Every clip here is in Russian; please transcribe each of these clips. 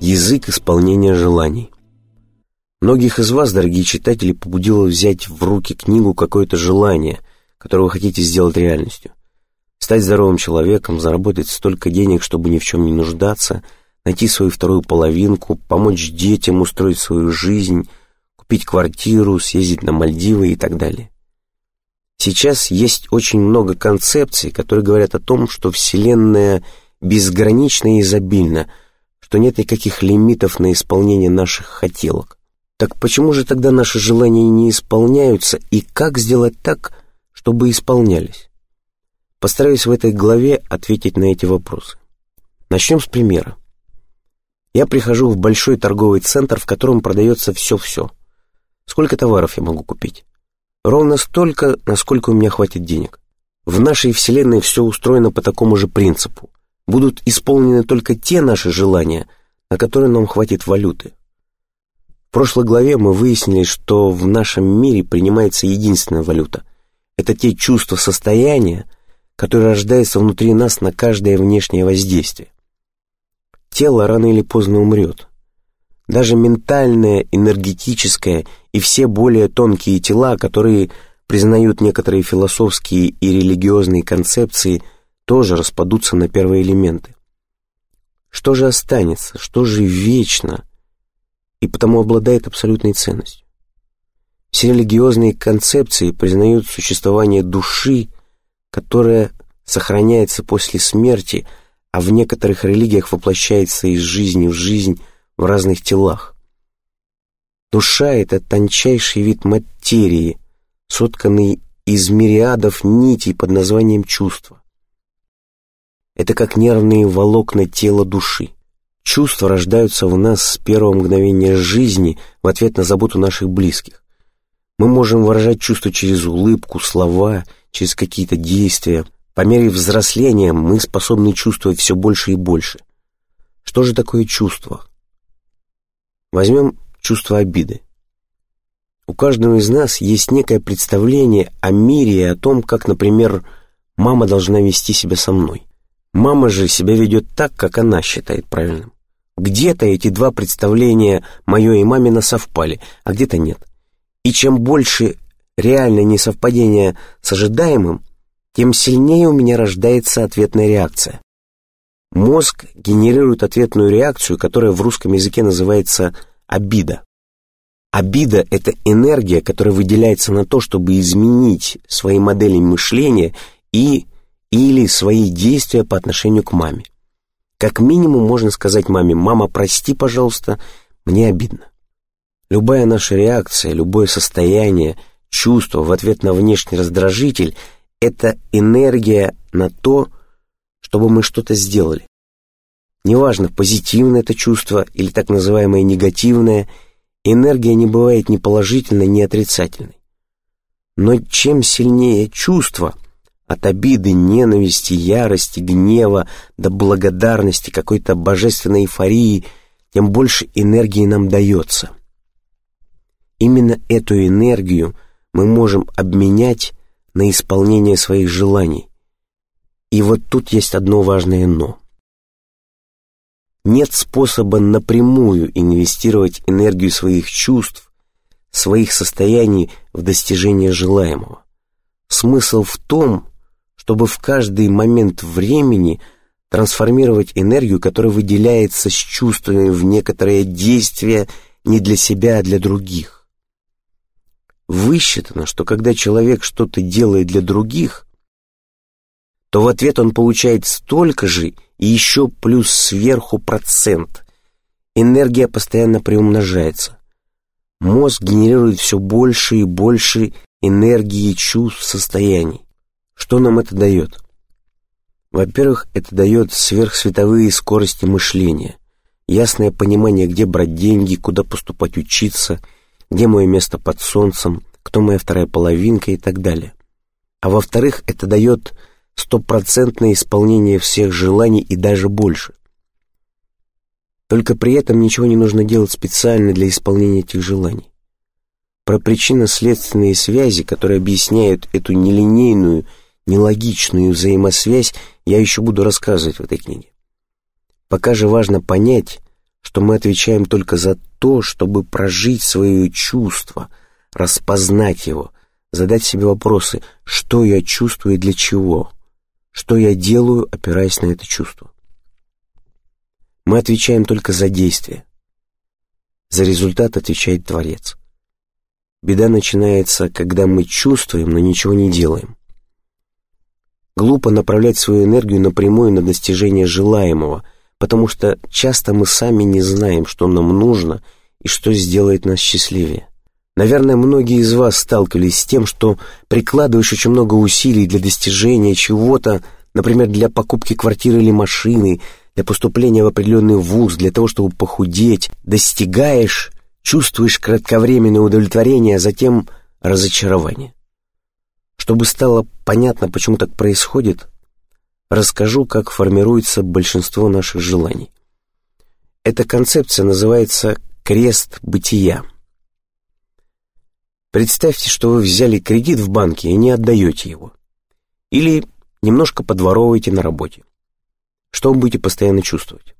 Язык исполнения желаний. Многих из вас, дорогие читатели, побудило взять в руки книгу какое-то желание, которое вы хотите сделать реальностью. Стать здоровым человеком, заработать столько денег, чтобы ни в чем не нуждаться, найти свою вторую половинку, помочь детям устроить свою жизнь, купить квартиру, съездить на Мальдивы и так далее. Сейчас есть очень много концепций, которые говорят о том, что Вселенная безгранична и изобильна, что нет никаких лимитов на исполнение наших хотелок. Так почему же тогда наши желания не исполняются и как сделать так, чтобы исполнялись? Постараюсь в этой главе ответить на эти вопросы. Начнем с примера. Я прихожу в большой торговый центр, в котором продается все-все. Сколько товаров я могу купить? Ровно столько, насколько у меня хватит денег. В нашей Вселенной все устроено по такому же принципу. Будут исполнены только те наши желания, на которые нам хватит валюты. В прошлой главе мы выяснили, что в нашем мире принимается единственная валюта. Это те чувства состояния, которые рождаются внутри нас на каждое внешнее воздействие. Тело рано или поздно умрет. Даже ментальное, энергетическое и все более тонкие тела, которые признают некоторые философские и религиозные концепции, тоже распадутся на первые элементы. Что же останется, что же вечно, и потому обладает абсолютной ценностью? Все религиозные концепции признают существование души, которая сохраняется после смерти, а в некоторых религиях воплощается из жизни в жизнь в разных телах. Душа — это тончайший вид материи, сотканный из мириадов нитей под названием чувства. Это как нервные волокна тела души. Чувства рождаются в нас с первого мгновения жизни в ответ на заботу наших близких. Мы можем выражать чувства через улыбку, слова, через какие-то действия. По мере взросления мы способны чувствовать все больше и больше. Что же такое чувство? Возьмем чувство обиды. У каждого из нас есть некое представление о мире и о том, как, например, мама должна вести себя со мной. Мама же себя ведет так, как она считает правильным. Где-то эти два представления, мое и мамино, совпали, а где-то нет. И чем больше реальное несовпадение с ожидаемым, тем сильнее у меня рождается ответная реакция. Мозг генерирует ответную реакцию, которая в русском языке называется обида. Обида – это энергия, которая выделяется на то, чтобы изменить свои модели мышления и или свои действия по отношению к маме. Как минимум можно сказать маме «Мама, прости, пожалуйста, мне обидно». Любая наша реакция, любое состояние, чувство в ответ на внешний раздражитель – это энергия на то, чтобы мы что-то сделали. Неважно, позитивное это чувство или так называемое негативное, энергия не бывает ни положительной, ни отрицательной. Но чем сильнее чувство, от обиды, ненависти, ярости, гнева до благодарности, какой-то божественной эйфории, тем больше энергии нам дается. Именно эту энергию мы можем обменять на исполнение своих желаний. И вот тут есть одно важное «но». Нет способа напрямую инвестировать энергию своих чувств, своих состояний в достижение желаемого. Смысл в том, чтобы в каждый момент времени трансформировать энергию, которая выделяется с чувствами в некоторое действие не для себя, а для других. Высчитано, что когда человек что-то делает для других, то в ответ он получает столько же и еще плюс сверху процент. Энергия постоянно приумножается. Мозг генерирует все больше и больше энергии чувств, состояний. Что нам это дает? Во-первых, это дает сверхсветовые скорости мышления, ясное понимание, где брать деньги, куда поступать учиться, где мое место под солнцем, кто моя вторая половинка и так далее. А во-вторых, это дает стопроцентное исполнение всех желаний и даже больше. Только при этом ничего не нужно делать специально для исполнения этих желаний. Про причинно-следственные связи, которые объясняют эту нелинейную, нелогичную взаимосвязь, я еще буду рассказывать в этой книге. Пока же важно понять, что мы отвечаем только за то, чтобы прожить свое чувство, распознать его, задать себе вопросы, что я чувствую и для чего, что я делаю, опираясь на это чувство. Мы отвечаем только за действие. За результат отвечает Творец. Беда начинается, когда мы чувствуем, но ничего не делаем. Глупо направлять свою энергию напрямую на достижение желаемого, потому что часто мы сами не знаем, что нам нужно и что сделает нас счастливее. Наверное, многие из вас сталкивались с тем, что прикладываешь очень много усилий для достижения чего-то, например, для покупки квартиры или машины, для поступления в определенный вуз, для того, чтобы похудеть, достигаешь, чувствуешь кратковременное удовлетворение, а затем разочарование. Чтобы стало понятно, почему так происходит, расскажу, как формируется большинство наших желаний. Эта концепция называется «крест бытия». Представьте, что вы взяли кредит в банке и не отдаете его. Или немножко подворовываете на работе. Что вы будете постоянно чувствовать?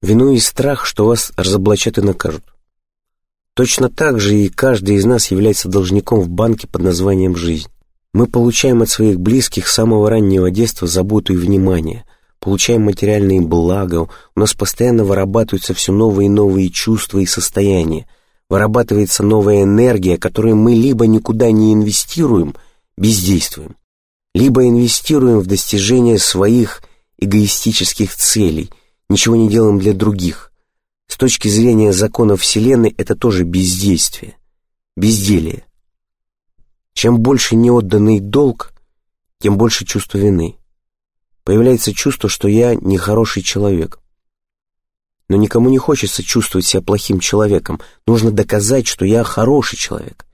Вину и страх, что вас разоблачат и накажут. Точно так же и каждый из нас является должником в банке под названием «жизнь». Мы получаем от своих близких с самого раннего детства заботу и внимание, получаем материальные блага, у нас постоянно вырабатываются все новые и новые чувства и состояния, вырабатывается новая энергия, которую мы либо никуда не инвестируем, бездействуем, либо инвестируем в достижение своих эгоистических целей, ничего не делаем для других. С точки зрения закона Вселенной это тоже бездействие, безделие. Чем больше неотданный долг, тем больше чувство вины. Появляется чувство, что я нехороший человек. Но никому не хочется чувствовать себя плохим человеком. Нужно доказать, что я хороший человек.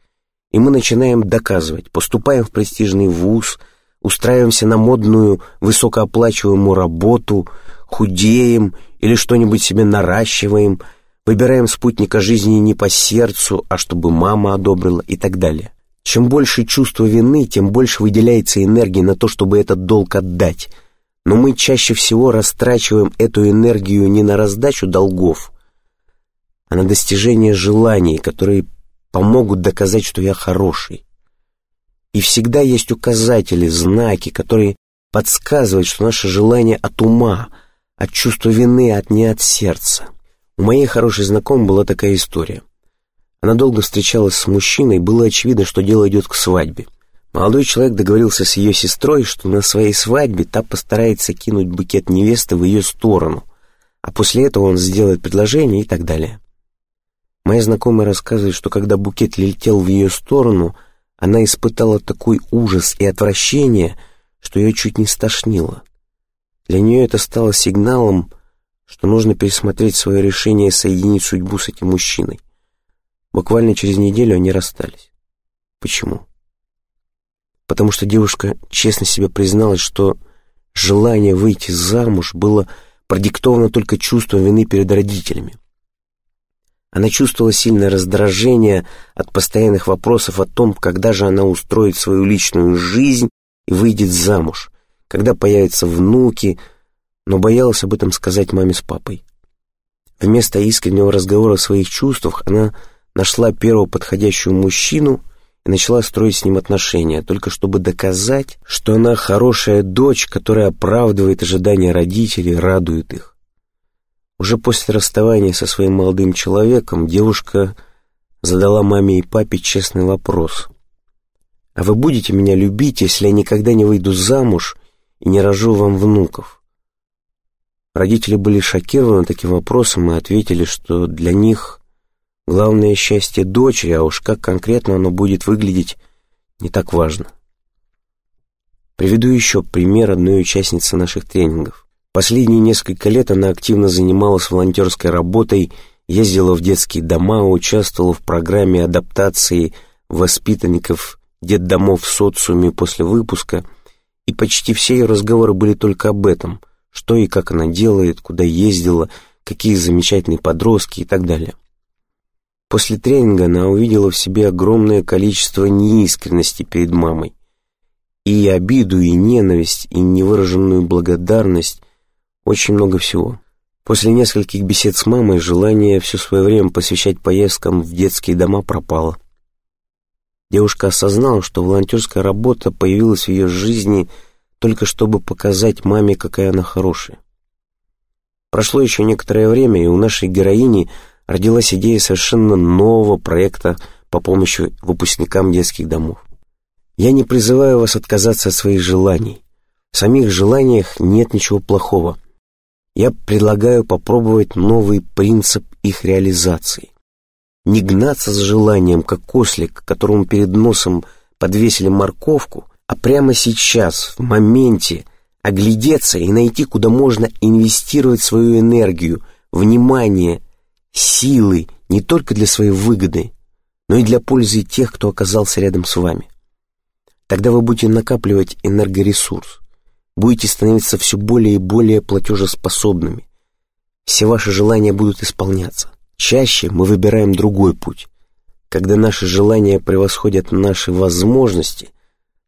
И мы начинаем доказывать, поступаем в престижный вуз, устраиваемся на модную, высокооплачиваемую работу, худеем или что-нибудь себе наращиваем, выбираем спутника жизни не по сердцу, а чтобы мама одобрила и так далее. Чем больше чувства вины, тем больше выделяется энергии на то, чтобы этот долг отдать – но мы чаще всего растрачиваем эту энергию не на раздачу долгов, а на достижение желаний, которые помогут доказать, что я хороший. И всегда есть указатели, знаки, которые подсказывают, что наше желание от ума, от чувства вины, от не от сердца. У моей хорошей знакомой была такая история. Она долго встречалась с мужчиной, было очевидно, что дело идет к свадьбе. Молодой человек договорился с ее сестрой, что на своей свадьбе та постарается кинуть букет невесты в ее сторону, а после этого он сделает предложение и так далее. Моя знакомая рассказывает, что когда букет летел в ее сторону, она испытала такой ужас и отвращение, что ее чуть не стошнило. Для нее это стало сигналом, что нужно пересмотреть свое решение соединить судьбу с этим мужчиной. Буквально через неделю они расстались. Почему? потому что девушка честно себе призналась, что желание выйти замуж было продиктовано только чувством вины перед родителями. Она чувствовала сильное раздражение от постоянных вопросов о том, когда же она устроит свою личную жизнь и выйдет замуж, когда появятся внуки, но боялась об этом сказать маме с папой. Вместо искреннего разговора о своих чувствах она нашла первого подходящего мужчину и начала строить с ним отношения, только чтобы доказать, что она хорошая дочь, которая оправдывает ожидания родителей, радует их. Уже после расставания со своим молодым человеком девушка задала маме и папе честный вопрос. «А вы будете меня любить, если я никогда не выйду замуж и не рожу вам внуков?» Родители были шокированы таким вопросом и ответили, что для них Главное счастье дочери, а уж как конкретно оно будет выглядеть, не так важно. Приведу еще пример одной участницы наших тренингов. Последние несколько лет она активно занималась волонтерской работой, ездила в детские дома, участвовала в программе адаптации воспитанников детдомов в социуме после выпуска, и почти все ее разговоры были только об этом, что и как она делает, куда ездила, какие замечательные подростки и так далее. После тренинга она увидела в себе огромное количество неискренности перед мамой. И обиду, и ненависть, и невыраженную благодарность, очень много всего. После нескольких бесед с мамой желание все свое время посвящать поездкам в детские дома пропало. Девушка осознала, что волонтерская работа появилась в ее жизни только чтобы показать маме, какая она хорошая. Прошло еще некоторое время, и у нашей героини родилась идея совершенно нового проекта по помощи выпускникам детских домов. Я не призываю вас отказаться от своих желаний. В самих желаниях нет ничего плохого. Я предлагаю попробовать новый принцип их реализации. Не гнаться с желанием, как ослик, которому перед носом подвесили морковку, а прямо сейчас, в моменте, оглядеться и найти, куда можно инвестировать свою энергию, внимание, силы не только для своей выгоды, но и для пользы тех, кто оказался рядом с вами. Тогда вы будете накапливать энергоресурс, будете становиться все более и более платежеспособными. Все ваши желания будут исполняться. Чаще мы выбираем другой путь, когда наши желания превосходят наши возможности,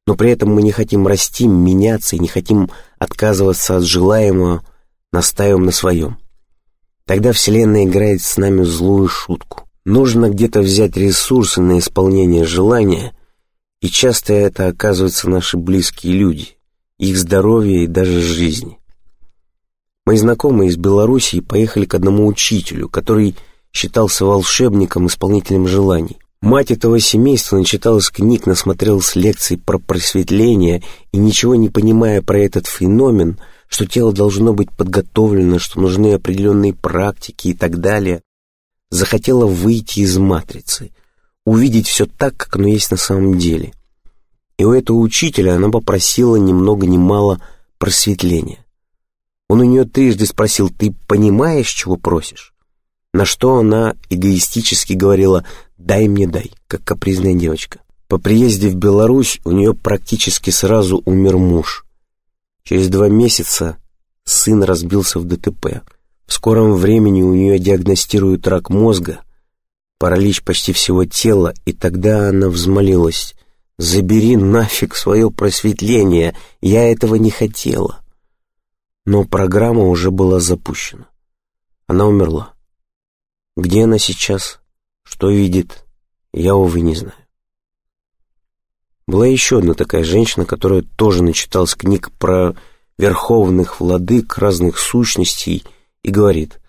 но при этом мы не хотим расти, меняться и не хотим отказываться от желаемого, настаиваем на своем. Тогда Вселенная играет с нами злую шутку. Нужно где-то взять ресурсы на исполнение желания, и часто это оказываются наши близкие люди, их здоровье и даже жизни. Мои знакомые из Белоруссии поехали к одному учителю, который считался волшебником, исполнителем желаний. Мать этого семейства начиталась книг, насмотрелась лекций про просветление и, ничего не понимая про этот феномен, что тело должно быть подготовлено, что нужны определенные практики и так далее, захотела выйти из матрицы, увидеть все так, как оно есть на самом деле. И у этого учителя она попросила ни много ни мало просветления. Он у нее трижды спросил, ты понимаешь, чего просишь? На что она эгоистически говорила «дай мне дай», как капризная девочка. По приезде в Беларусь у нее практически сразу умер муж. Через два месяца сын разбился в ДТП. В скором времени у нее диагностируют рак мозга, паралич почти всего тела, и тогда она взмолилась «Забери нафиг свое просветление, я этого не хотела». Но программа уже была запущена. Она умерла. Где она сейчас? Что видит? Я, увы, не знаю. Была еще одна такая женщина, которая тоже начиталась книг про верховных владык, разных сущностей, и говорит,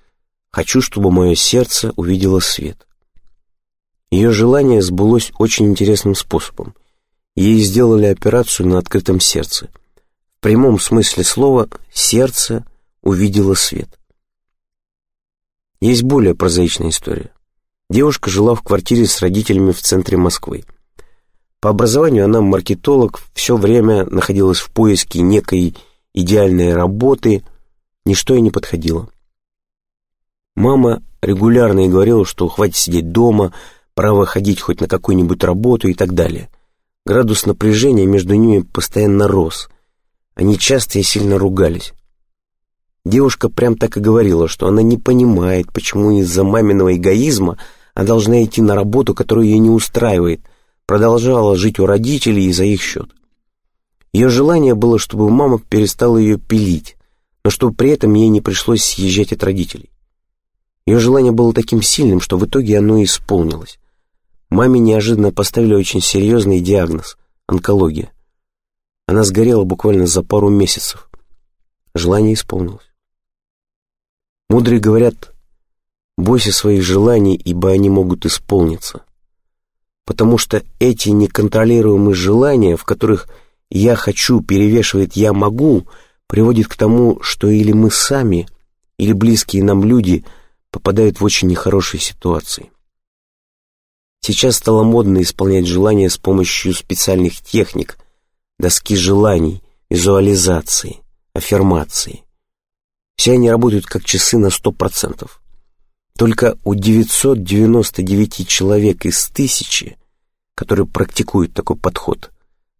«Хочу, чтобы мое сердце увидело свет». Ее желание сбылось очень интересным способом. Ей сделали операцию на открытом сердце. В прямом смысле слова «сердце увидело свет». Есть более прозаичная история. Девушка жила в квартире с родителями в центре Москвы. По образованию она маркетолог, все время находилась в поиске некой идеальной работы, ничто ей не подходило. Мама регулярно ей говорила, что хватит сидеть дома, пора выходить хоть на какую-нибудь работу и так далее. Градус напряжения между ними постоянно рос. Они часто и сильно ругались. Девушка прям так и говорила, что она не понимает, почему из-за маминого эгоизма она должна идти на работу, которую ее не устраивает, продолжала жить у родителей и за их счет. Ее желание было, чтобы мама перестала ее пилить, но чтобы при этом ей не пришлось съезжать от родителей. Ее желание было таким сильным, что в итоге оно исполнилось. Маме неожиданно поставили очень серьезный диагноз – онкология. Она сгорела буквально за пару месяцев. Желание исполнилось. Мудрые говорят, бойся своих желаний, ибо они могут исполниться. Потому что эти неконтролируемые желания, в которых «я хочу» перевешивает «я могу», приводит к тому, что или мы сами, или близкие нам люди попадают в очень нехорошие ситуации. Сейчас стало модно исполнять желания с помощью специальных техник, доски желаний, визуализации, аффирмации. Все они работают как часы на сто процентов. Только у 999 человек из тысячи, которые практикуют такой подход,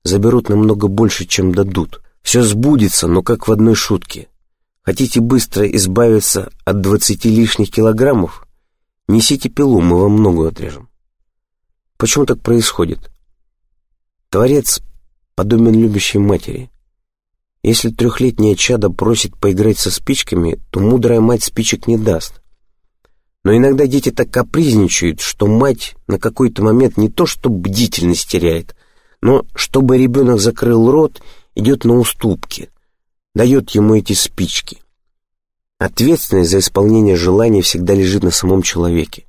заберут намного больше, чем дадут. Все сбудется, но как в одной шутке. Хотите быстро избавиться от 20 лишних килограммов? Несите пилу, мы вам много отрежем. Почему так происходит? Творец подобен любящей матери. Если трехлетняя чада просит поиграть со спичками, то мудрая мать спичек не даст. Но иногда дети так капризничают, что мать на какой-то момент не то что бдительность теряет, но чтобы ребенок закрыл рот, идет на уступки, дает ему эти спички. Ответственность за исполнение желаний всегда лежит на самом человеке.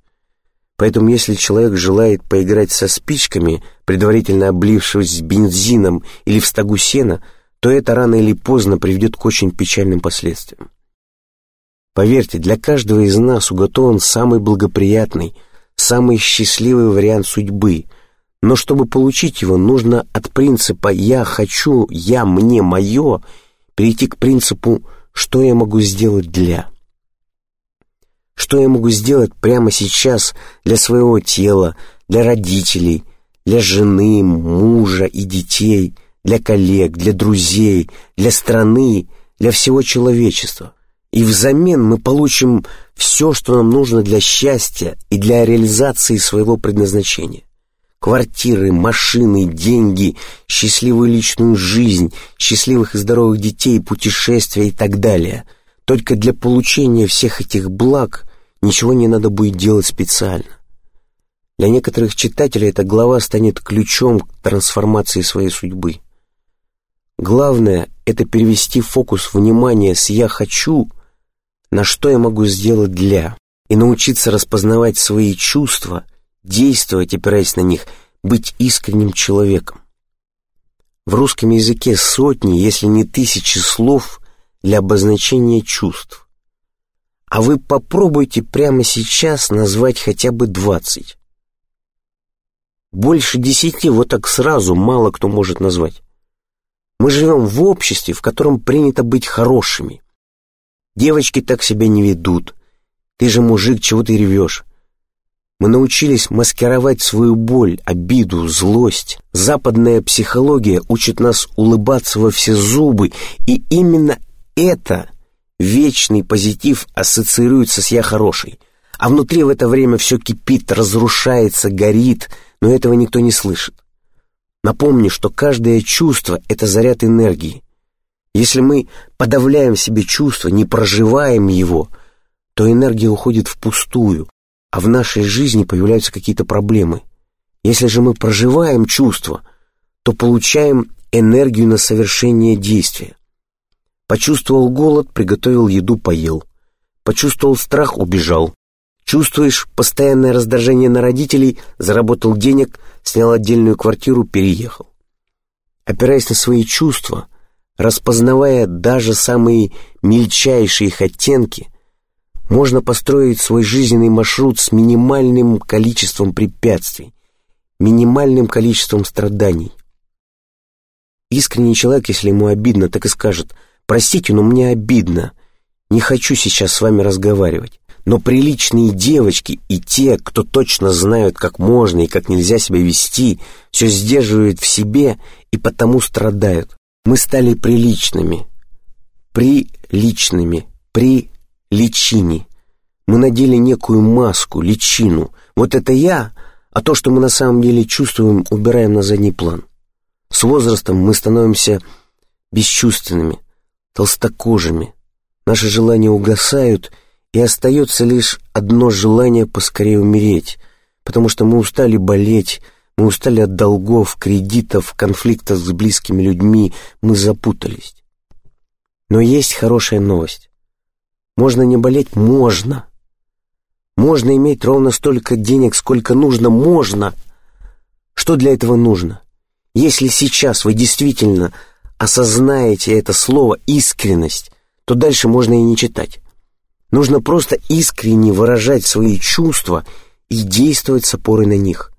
Поэтому если человек желает поиграть со спичками, предварительно облившись бензином или в стогу сена, то это рано или поздно приведет к очень печальным последствиям. Поверьте, для каждого из нас уготован самый благоприятный, самый счастливый вариант судьбы, но чтобы получить его, нужно от принципа «я хочу», «я мне», «моё» перейти к принципу «что я могу сделать для». Что я могу сделать прямо сейчас для своего тела, для родителей, для жены, мужа и детей, для коллег, для друзей, для страны, для всего человечества. И взамен мы получим все, что нам нужно для счастья и для реализации своего предназначения. Квартиры, машины, деньги, счастливую личную жизнь, счастливых и здоровых детей, путешествия и так далее. Только для получения всех этих благ ничего не надо будет делать специально. Для некоторых читателей эта глава станет ключом к трансформации своей судьбы. Главное — это перевести фокус внимания с «я хочу» на что я могу сделать для, и научиться распознавать свои чувства, действовать, опираясь на них, быть искренним человеком. В русском языке сотни, если не тысячи слов для обозначения чувств. А вы попробуйте прямо сейчас назвать хотя бы двадцать. Больше десяти вот так сразу мало кто может назвать. Мы живем в обществе, в котором принято быть хорошими, Девочки так себя не ведут. Ты же мужик, чего ты ревешь? Мы научились маскировать свою боль, обиду, злость. Западная психология учит нас улыбаться во все зубы, и именно это вечный позитив ассоциируется с «я хороший». А внутри в это время все кипит, разрушается, горит, но этого никто не слышит. Напомни, что каждое чувство — это заряд энергии. Если мы подавляем в себе чувство, не проживаем его, то энергия уходит впустую, а в нашей жизни появляются какие-то проблемы. Если же мы проживаем чувство, то получаем энергию на совершение действия. Почувствовал голод, приготовил еду, поел. Почувствовал страх, убежал. Чувствуешь постоянное раздражение на родителей, заработал денег, снял отдельную квартиру, переехал. Опираясь на свои чувства, распознавая даже самые мельчайшие их оттенки, можно построить свой жизненный маршрут с минимальным количеством препятствий, минимальным количеством страданий. Искренний человек, если ему обидно, так и скажет «Простите, но мне обидно, не хочу сейчас с вами разговаривать». Но приличные девочки и те, кто точно знают, как можно и как нельзя себя вести, все сдерживают в себе и потому страдают. Мы стали приличными, приличными, при личине. Мы надели некую маску, личину. Вот это я, а то, что мы на самом деле чувствуем, убираем на задний план. С возрастом мы становимся бесчувственными, толстокожими. Наши желания угасают, и остается лишь одно желание поскорее умереть, потому что мы устали болеть, мы устали от долгов, кредитов, конфликтов с близкими людьми, мы запутались. Но есть хорошая новость. Можно не болеть? Можно. Можно иметь ровно столько денег, сколько нужно? Можно. Что для этого нужно? Если сейчас вы действительно осознаете это слово «искренность», то дальше можно и не читать. Нужно просто искренне выражать свои чувства и действовать с опорой на них.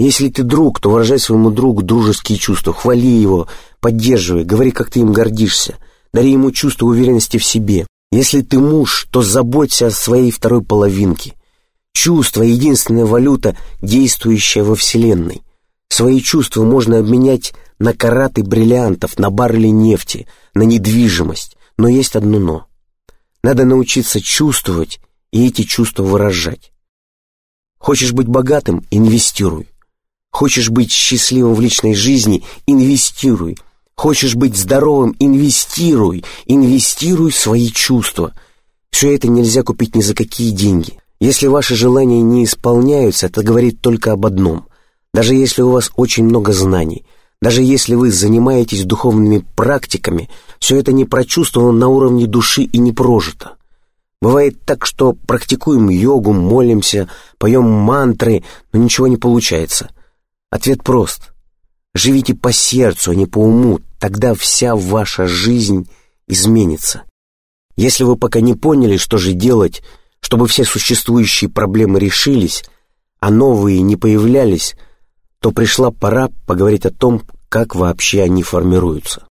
Если ты друг, то выражай своему другу дружеские чувства, хвали его, поддерживай, говори, как ты им гордишься, дари ему чувство уверенности в себе. Если ты муж, то заботься о своей второй половинке. Чувство — единственная валюта, действующая во Вселенной. Свои чувства можно обменять на караты бриллиантов, на баррели нефти, на недвижимость. Но есть одно «но». Надо научиться чувствовать и эти чувства выражать. Хочешь быть богатым — инвестируй. Хочешь быть счастливым в личной жизни – инвестируй. Хочешь быть здоровым – инвестируй, инвестируй свои чувства. Все это нельзя купить ни за какие деньги. Если ваши желания не исполняются, это говорит только об одном. Даже если у вас очень много знаний, даже если вы занимаетесь духовными практиками, все это не прочувствовано на уровне души и не прожито. Бывает так, что практикуем йогу, молимся, поем мантры, но ничего не получается. Ответ прост. Живите по сердцу, а не по уму, тогда вся ваша жизнь изменится. Если вы пока не поняли, что же делать, чтобы все существующие проблемы решились, а новые не появлялись, то пришла пора поговорить о том, как вообще они формируются.